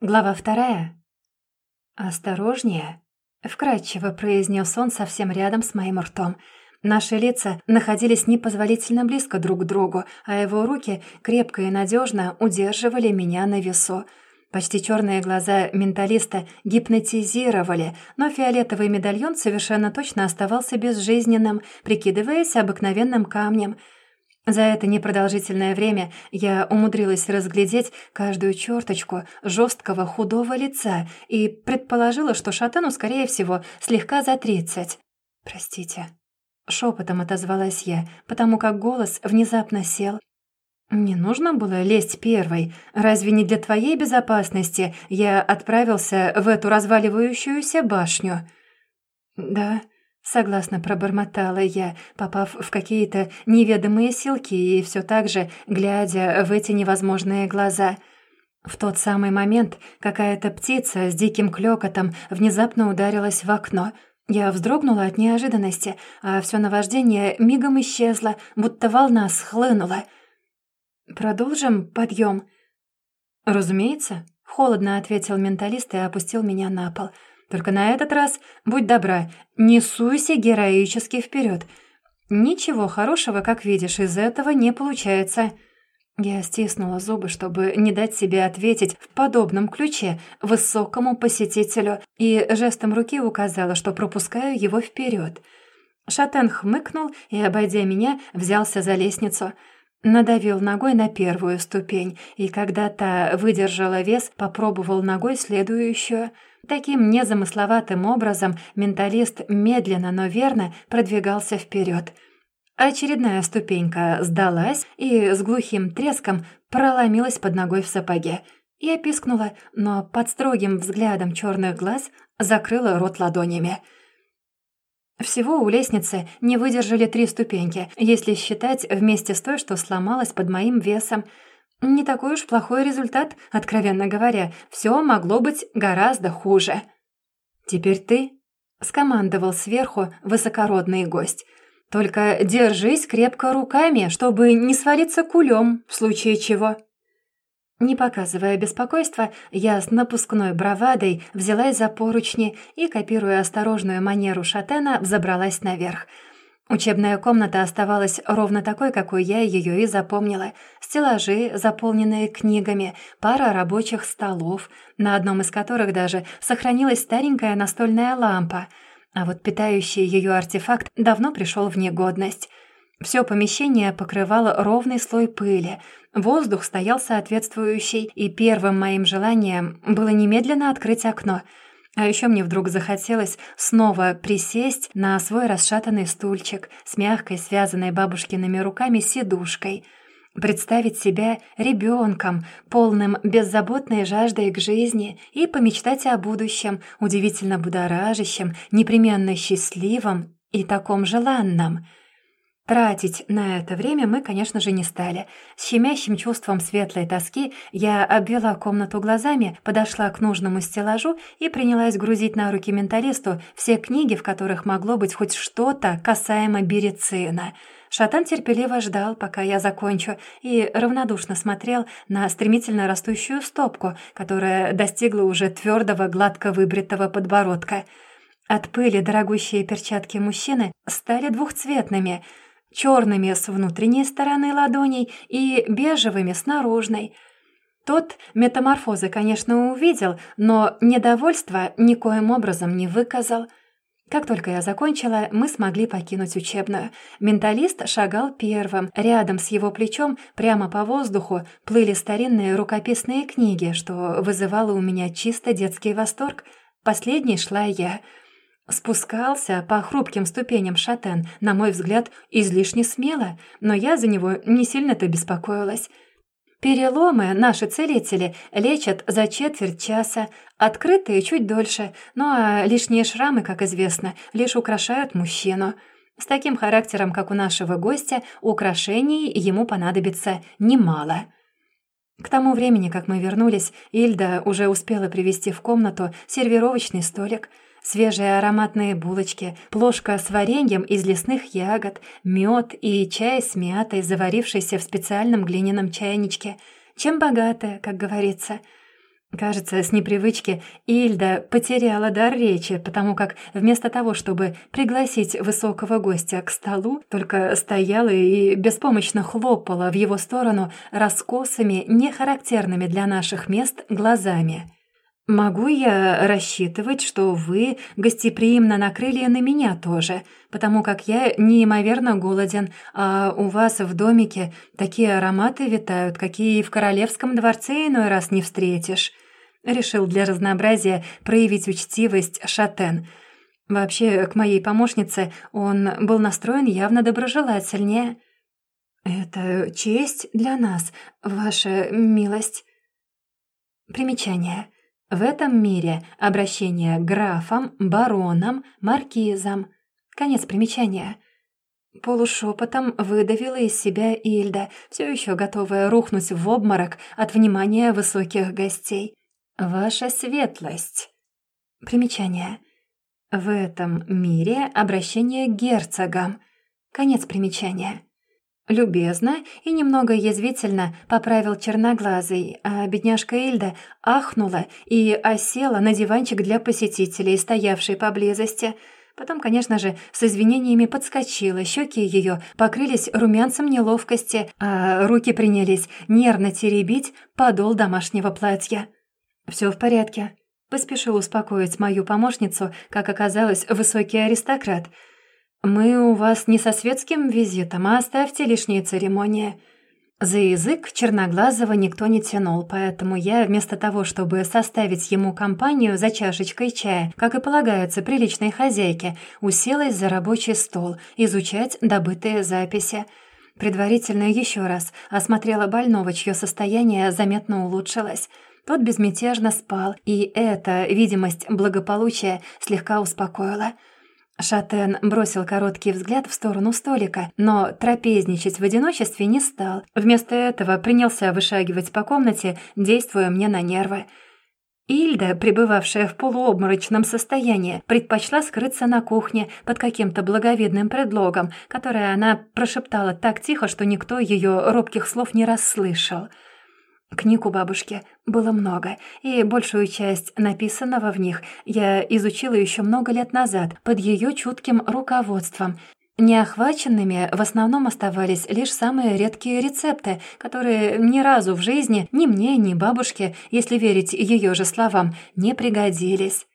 Глава вторая. «Осторожнее», — вкратчиво произнес он совсем рядом с моим ртом. Наши лица находились непозволительно близко друг к другу, а его руки крепко и надежно удерживали меня на весу. Почти черные глаза менталиста гипнотизировали, но фиолетовый медальон совершенно точно оставался безжизненным, прикидываясь обыкновенным камнем — за это непродолжительное время я умудрилась разглядеть каждую черточку жесткого худого лица и предположила, что шатану, скорее всего, слегка за тридцать. «Простите». Шепотом отозвалась я, потому как голос внезапно сел. «Не нужно было лезть первой. Разве не для твоей безопасности я отправился в эту разваливающуюся башню?» «Да», Согласно пробормотала я, попав в какие-то неведомые силки и все так же глядя в эти невозможные глаза. В тот самый момент какая-то птица с диким клёкотом внезапно ударилась в окно. Я вздрогнула от неожиданности, а все наваждение мигом исчезло, будто волна схлынула. «Продолжим подъем?» «Разумеется», — холодно ответил менталист и опустил меня на пол — только на этот раз, будь добра, не суйся героически вперед. Ничего хорошего, как видишь, из этого не получается». Я стиснула зубы, чтобы не дать себе ответить в подобном ключе высокому посетителю, и жестом руки указала, что пропускаю его вперед. Шатен хмыкнул и, обойдя меня, взялся за лестницу. Надавил ногой на первую ступень, и когда та выдержала вес, попробовал ногой следующую — Таким незамысловатым образом менталист медленно, но верно продвигался вперед. Очередная ступенька сдалась и с глухим треском проломилась под ногой в сапоге. Я пискнула, но под строгим взглядом черных глаз закрыла рот ладонями. Всего у лестницы не выдержали три ступеньки, если считать вместе с той, что сломалась под моим весом — не такой уж плохой результат, откровенно говоря. Все могло быть гораздо хуже. «Теперь ты», — скомандовал сверху высокородный гость. «Только держись крепко руками, чтобы не свалиться кулем, в случае чего». Не показывая беспокойства, я с напускной бравадой взялась за поручни и, копируя осторожную манеру шатена, взобралась наверх — Учебная комната оставалась ровно такой, какой я ее и запомнила. Стеллажи, заполненные книгами, пара рабочих столов, на одном из которых даже сохранилась старенькая настольная лампа. А вот питающий ее артефакт давно пришел в негодность. Все помещение покрывало ровный слой пыли, воздух стоял соответствующий, и первым моим желанием было немедленно открыть окно — а еще мне вдруг захотелось снова присесть на свой расшатанный стульчик с мягкой, связанной бабушкиными руками сидушкой, представить себя ребенком, полным беззаботной жаждой к жизни, и помечтать о будущем, удивительно будоражащем, непременно счастливом и таком желанном — Тратить на это время мы, конечно же, не стали. С щемящим чувством светлой тоски я обвела комнату глазами, подошла к нужному стеллажу и принялась грузить на руки менталисту все книги, в которых могло быть хоть что-то касаемо берицина. Шатан терпеливо ждал, пока я закончу, и равнодушно смотрел на стремительно растущую стопку, которая достигла уже твердого гладко выбритого подбородка. От пыли дорогущие перчатки мужчины стали двухцветными — черными с внутренней стороны ладоней и бежевыми с наружной. Тот метаморфозы, конечно, увидел, но недовольства никоим образом не выказал. Как только я закончила, мы смогли покинуть учебную. Менталист шагал первым. Рядом с его плечом, прямо по воздуху, плыли старинные рукописные книги, что вызывало у меня чисто детский восторг. Последней шла я — Спускался по хрупким ступеням шатен, на мой взгляд, излишне смело, но я за него не сильно-то беспокоилась. Переломы наши целители лечат за четверть часа, открытые чуть дольше, ну а лишние шрамы, как известно, лишь украшают мужчину. С таким характером, как у нашего гостя, украшений ему понадобится немало. К тому времени, как мы вернулись, Ильда уже успела привезти в комнату сервировочный столик — свежие ароматные булочки, плошка с вареньем из лесных ягод, мед и чай с мятой, заварившийся в специальном глиняном чайничке. Чем богатая, как говорится. Кажется, с непривычки Ильда потеряла дар речи, потому как вместо того, чтобы пригласить высокого гостя к столу, только стояла и беспомощно хлопала в его сторону раскосыми, нехарактерными для наших мест глазами. «Могу я рассчитывать, что вы гостеприимно накрыли на меня тоже, потому как я неимоверно голоден, а у вас в домике такие ароматы витают, какие и в королевском дворце иной раз не встретишь?» Решил для разнообразия проявить учтивость Шатен. Вообще, к моей помощнице он был настроен явно доброжелательнее. «Это честь для нас, ваша милость». Примечание – в этом мире обращение графом, бароном, маркизом. Конец примечания. Полушепотом выдавила из себя Ильда, все еще готовая рухнуть в обморок от внимания высоких гостей. «Ваша светлость». Примечание. В этом мире обращение герцогам. Конец примечания. Любезно и немного язвительно поправил черноглазый, а бедняжка Ильда ахнула и осела на диванчик для посетителей, стоявший поблизости. Потом, конечно же, с извинениями подскочила, щеки ее покрылись румянцем неловкости, а руки принялись нервно теребить подол домашнего платья. «Все в порядке», — поспешил успокоить мою помощницу, как оказалось, высокий аристократ — «Мы у вас не со светским визитом, а оставьте лишние церемонии». За язык Черноглазого никто не тянул, поэтому я, вместо того, чтобы составить ему компанию за чашечкой чая, как и полагается приличной хозяйке, уселась за рабочий стол изучать добытые записи. Предварительно еще раз осмотрела больного, чье состояние заметно улучшилось. Тот безмятежно спал, и эта видимость благополучия слегка успокоила – Шатен бросил короткий взгляд в сторону столика, но трапезничать в одиночестве не стал. Вместо этого принялся вышагивать по комнате, действуя мне на нервы. Ильда, пребывавшая в полуобморочном состоянии, предпочла скрыться на кухне под каким-то благовидным предлогом, которое она прошептала так тихо, что никто ее робких слов не расслышал — Книг у бабушки было много, и большую часть написанного в них я изучила еще много лет назад под ее чутким руководством. Неохваченными в основном оставались лишь самые редкие рецепты, которые ни разу в жизни ни мне, ни бабушке, если верить ее же словам, не пригодились.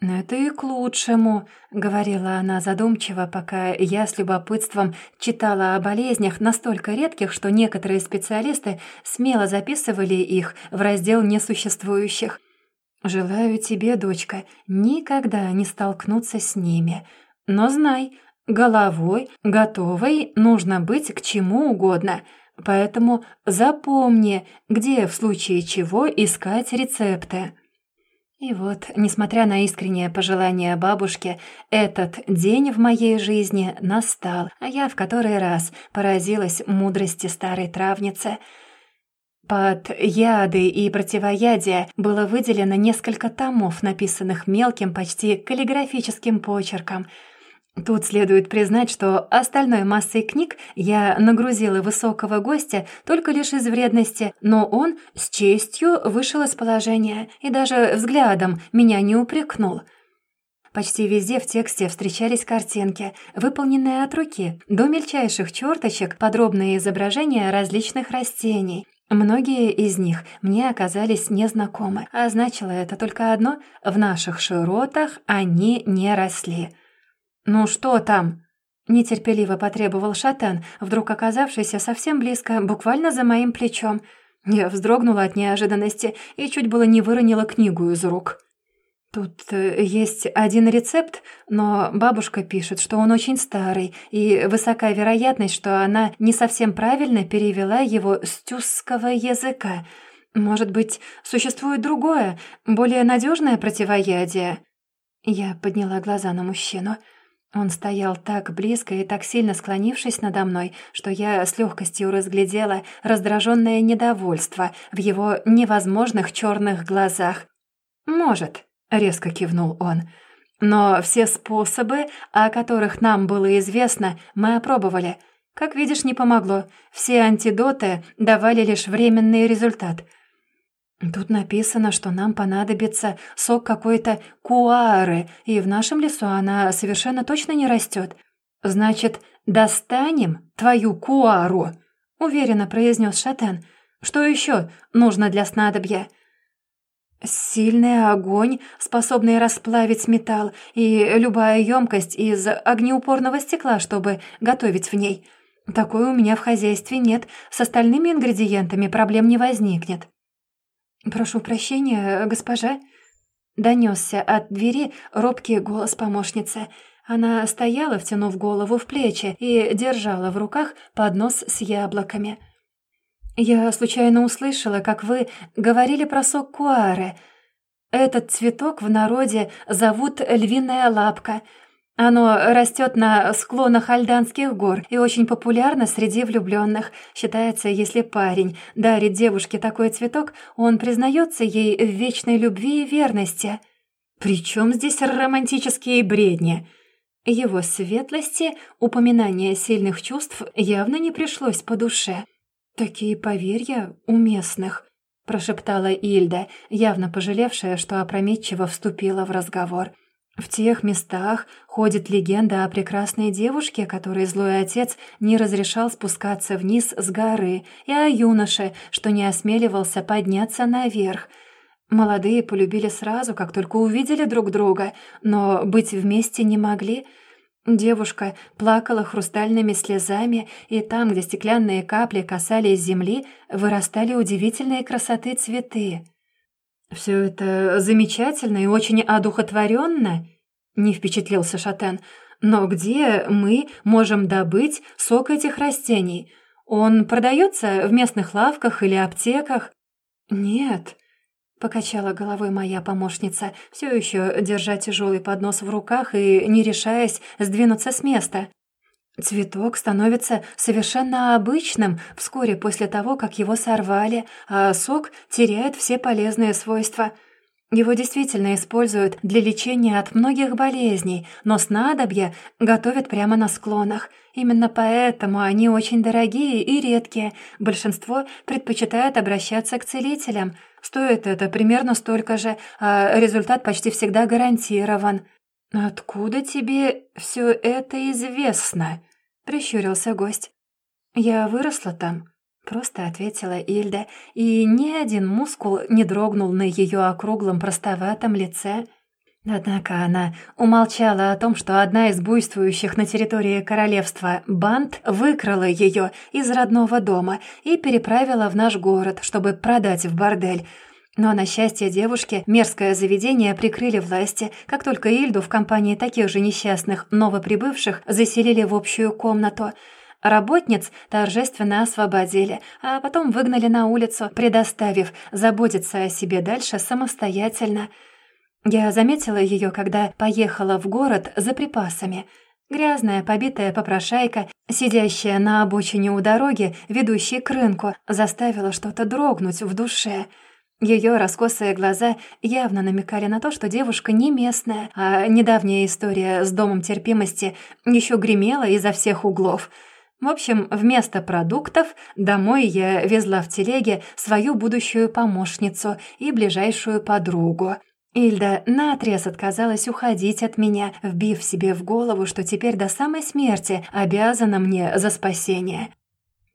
«Это и к лучшему», — говорила она задумчиво, пока я с любопытством читала о болезнях настолько редких, что некоторые специалисты смело записывали их в раздел несуществующих. «Желаю тебе, дочка, никогда не столкнуться с ними. Но знай, головой, готовой нужно быть к чему угодно». Поэтому запомни, где в случае чего искать рецепты. И вот, несмотря на искреннее пожелание бабушки, этот день в моей жизни настал, а я в который раз поразилась мудрости старой травницы. Под яды и противоядия было выделено несколько томов, написанных мелким, почти каллиграфическим почерком — Тут следует признать, что остальной массой книг я нагрузила высокого гостя только лишь из вредности, но он с честью вышел из положения и даже взглядом меня не упрекнул. Почти везде в тексте встречались картинки, выполненные от руки, до мельчайших черточек подробные изображения различных растений. Многие из них мне оказались незнакомы, а значило это только одно — в наших широтах они не росли — «Ну что там?» — нетерпеливо потребовал шатан, вдруг оказавшийся совсем близко, буквально за моим плечом. Я вздрогнула от неожиданности и чуть было не выронила книгу из рук. Тут э, есть один рецепт, но бабушка пишет, что он очень старый, и высока вероятность, что она не совсем правильно перевела его с тюзского языка. Может быть, существует другое, более надежное противоядие? Я подняла глаза на мужчину — он стоял так близко и так сильно склонившись надо мной, что я с легкостью разглядела раздраженное недовольство в его невозможных черных глазах. «Может», — резко кивнул он, — «но все способы, о которых нам было известно, мы опробовали. Как видишь, не помогло. Все антидоты давали лишь временный результат». Тут написано, что нам понадобится сок какой-то куары, и в нашем лесу она совершенно точно не растет. Значит, достанем твою куару, уверенно произнес Шатен. Что еще нужно для снадобья? Сильный огонь, способный расплавить металл, и любая емкость из огнеупорного стекла, чтобы готовить в ней. Такой у меня в хозяйстве нет, с остальными ингредиентами проблем не возникнет. «Прошу прощения, госпожа», — донесся от двери робкий голос помощницы. Она стояла, втянув голову в плечи, и держала в руках поднос с яблоками. «Я случайно услышала, как вы говорили про сок куары. Этот цветок в народе зовут львиная лапка. Оно растет на склонах Альданских гор и очень популярно среди влюбленных. Считается, если парень дарит девушке такой цветок, он признается ей в вечной любви и верности. Причем здесь романтические бредни?» Его светлости упоминание сильных чувств явно не пришлось по душе. «Такие поверья уместных», — прошептала Ильда, явно пожалевшая, что опрометчиво вступила в разговор. «В тех местах ходит легенда о прекрасной девушке, которой злой отец не разрешал спускаться вниз с горы, и о юноше, что не осмеливался подняться наверх». Молодые полюбили сразу, как только увидели друг друга, но быть вместе не могли — Девушка плакала хрустальными слезами, и там, где стеклянные капли касались земли, вырастали удивительные красоты цветы. «Все это замечательно и очень одухотворенно», — не впечатлился Шатен. «Но где мы можем добыть сок этих растений? Он продается в местных лавках или аптеках?» «Нет», Покачала головой моя помощница, все еще держа тяжелый поднос в руках и не решаясь сдвинуться с места. Цветок становится совершенно обычным вскоре после того, как его сорвали, а сок теряет все полезные свойства. Его действительно используют для лечения от многих болезней, но снадобья готовят прямо на склонах. Именно поэтому они очень дорогие и редкие. Большинство предпочитает обращаться к целителям – Стоит это примерно столько же, а результат почти всегда гарантирован. «Откуда тебе все это известно?» — прищурился гость. «Я выросла там», — просто ответила Ильда, и ни один мускул не дрогнул на ее округлом простоватом лице. Однако она умолчала о том, что одна из буйствующих на территории королевства банд выкрала ее из родного дома и переправила в наш город, чтобы продать в бордель. Но, на счастье девушки, мерзкое заведение прикрыли власти, как только Ильду в компании таких же несчастных новоприбывших заселили в общую комнату. Работниц торжественно освободили, а потом выгнали на улицу, предоставив заботиться о себе дальше самостоятельно – я заметила ее, когда поехала в город за припасами. Грязная, побитая попрошайка, сидящая на обочине у дороги, ведущей к рынку, заставила что-то дрогнуть в душе. Ее раскосые глаза явно намекали на то, что девушка не местная, а недавняя история с домом терпимости еще гремела изо всех углов. В общем, вместо продуктов домой я везла в телеге свою будущую помощницу и ближайшую подругу — Ильда наотрез отказалась уходить от меня, вбив себе в голову, что теперь до самой смерти обязана мне за спасение.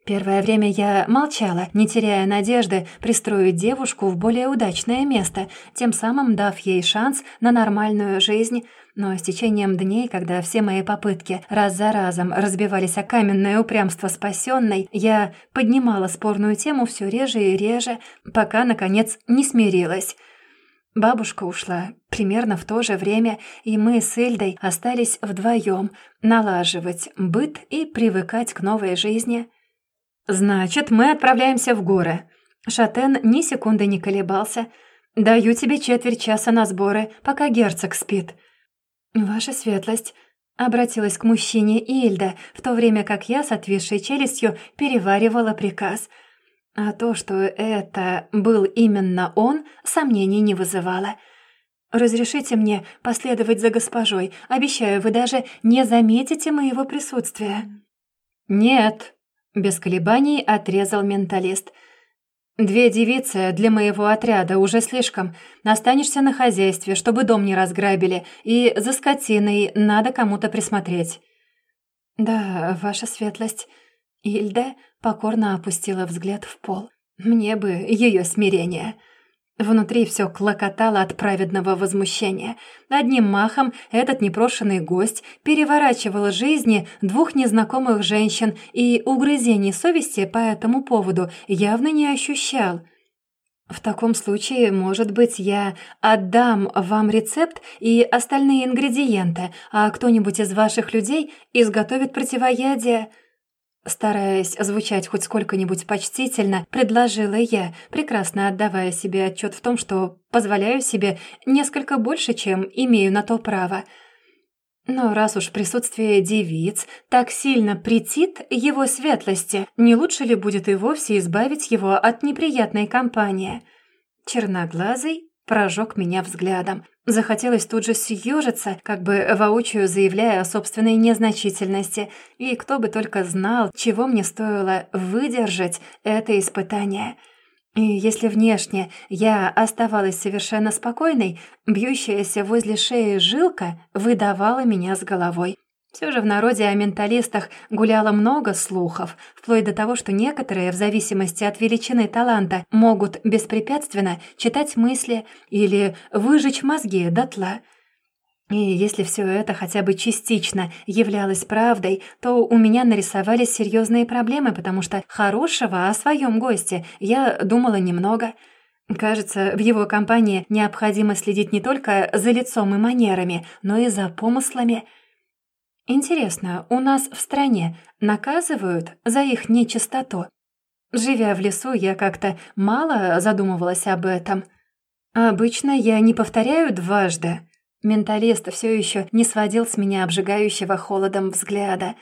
Первое время я молчала, не теряя надежды пристроить девушку в более удачное место, тем самым дав ей шанс на нормальную жизнь. Но с течением дней, когда все мои попытки раз за разом разбивались о каменное упрямство спасенной, я поднимала спорную тему все реже и реже, пока, наконец, не смирилась — Бабушка ушла примерно в то же время, и мы с Эльдой остались вдвоем налаживать быт и привыкать к новой жизни. «Значит, мы отправляемся в горы». Шатен ни секунды не колебался. «Даю тебе четверть часа на сборы, пока герцог спит». «Ваша светлость», — обратилась к мужчине Ильда, в то время как я с отвисшей челюстью переваривала приказ — а то, что это был именно он, сомнений не вызывало. «Разрешите мне последовать за госпожой. Обещаю, вы даже не заметите моего присутствия». «Нет», — без колебаний отрезал менталист. Две девицы для моего отряда уже слишком. Останешься на хозяйстве, чтобы дом не разграбили, и за скотиной надо кому-то присмотреть». «Да, ваша светлость». Ильда покорно опустила взгляд в пол. «Мне бы ее смирение». Внутри все клокотало от праведного возмущения. Одним махом этот непрошенный гость переворачивал жизни двух незнакомых женщин и угрызений совести по этому поводу явно не ощущал. «В таком случае, может быть, я отдам вам рецепт и остальные ингредиенты, а кто-нибудь из ваших людей изготовит противоядие?» Стараясь звучать хоть сколько-нибудь почтительно, предложила я, прекрасно отдавая себе отчет в том, что позволяю себе несколько больше, чем имею на то право. Но раз уж присутствие девиц так сильно претит его светлости, не лучше ли будет и вовсе избавить его от неприятной компании? Черноглазый прожег меня взглядом. Захотелось тут же съежиться, как бы воочию заявляя о собственной незначительности, и кто бы только знал, чего мне стоило выдержать это испытание. И если внешне я оставалась совершенно спокойной, бьющаяся возле шеи жилка выдавала меня с головой. Все же в народе о менталистах гуляло много слухов, вплоть до того, что некоторые, в зависимости от величины таланта, могут беспрепятственно читать мысли или выжечь мозги дотла. И если все это хотя бы частично являлось правдой, то у меня нарисовались серьезные проблемы, потому что хорошего о своем госте я думала немного. Кажется, в его компании необходимо следить не только за лицом и манерами, но и за помыслами – Интересно, у нас в стране наказывают за их нечистоту? Живя в лесу, я как-то мало задумывалась об этом. Обычно я не повторяю дважды. Менталист все еще не сводил с меня обжигающего холодом взгляда.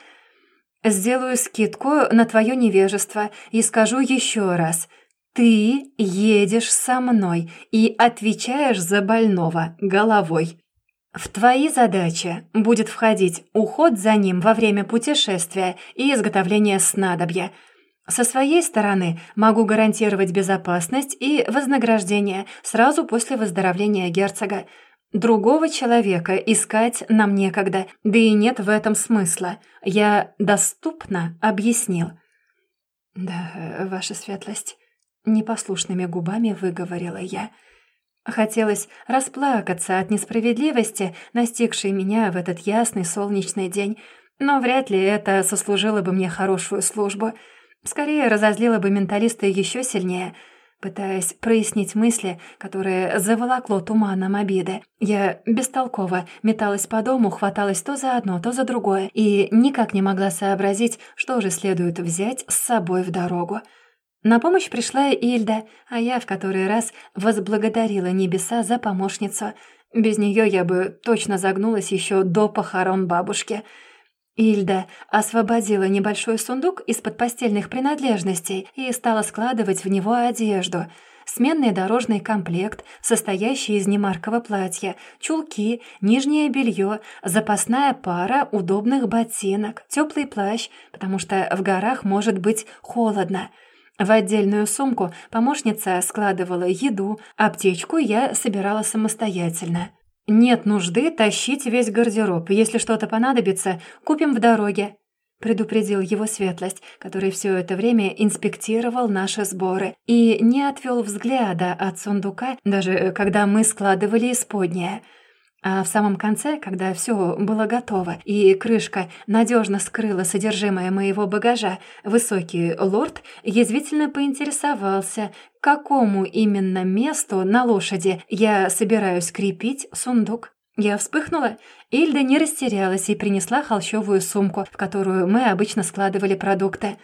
«Сделаю скидку на твое невежество и скажу еще раз. Ты едешь со мной и отвечаешь за больного головой». В твои задачи будет входить уход за ним во время путешествия и изготовление снадобья. Со своей стороны могу гарантировать безопасность и вознаграждение сразу после выздоровления герцога. Другого человека искать нам некогда, да и нет в этом смысла. Я доступно объяснил. «Да, ваша светлость», — непослушными губами выговорила я, — Хотелось расплакаться от несправедливости, настигшей меня в этот ясный солнечный день, но вряд ли это сослужило бы мне хорошую службу. Скорее, разозлило бы менталиста еще сильнее. Пытаясь прояснить мысли, которые заволокло туманом обиды, я бестолково металась по дому, хваталась то за одно, то за другое и никак не могла сообразить, что же следует взять с собой в дорогу. На помощь пришла Ильда, а я в который раз возблагодарила небеса за помощницу. Без нее я бы точно загнулась еще до похорон бабушки. Ильда освободила небольшой сундук из-под постельных принадлежностей и стала складывать в него одежду. Сменный дорожный комплект, состоящий из немаркого платья, чулки, нижнее белье, запасная пара удобных ботинок, теплый плащ, потому что в горах может быть холодно — в отдельную сумку помощница складывала еду, аптечку я собирала самостоятельно. «Нет нужды тащить весь гардероб. Если что-то понадобится, купим в дороге», — предупредил его светлость, который все это время инспектировал наши сборы и не отвел взгляда от сундука, даже когда мы складывали исподнее — а в самом конце, когда все было готово и крышка надежно скрыла содержимое моего багажа, высокий лорд язвительно поинтересовался, к какому именно месту на лошади я собираюсь крепить сундук. Я вспыхнула. Ильда не растерялась и принесла холщовую сумку, в которую мы обычно складывали продукты.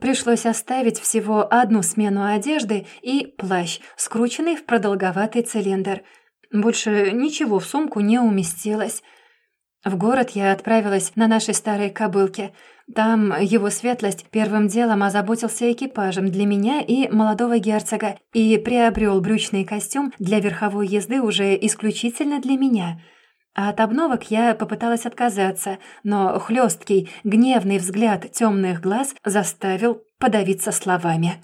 Пришлось оставить всего одну смену одежды и плащ, скрученный в продолговатый цилиндр — больше ничего в сумку не уместилось. В город я отправилась на нашей старой кобылке. Там его светлость первым делом озаботился экипажем для меня и молодого герцога и приобрел брючный костюм для верховой езды уже исключительно для меня. А от обновок я попыталась отказаться, но хлесткий, гневный взгляд темных глаз заставил подавиться словами.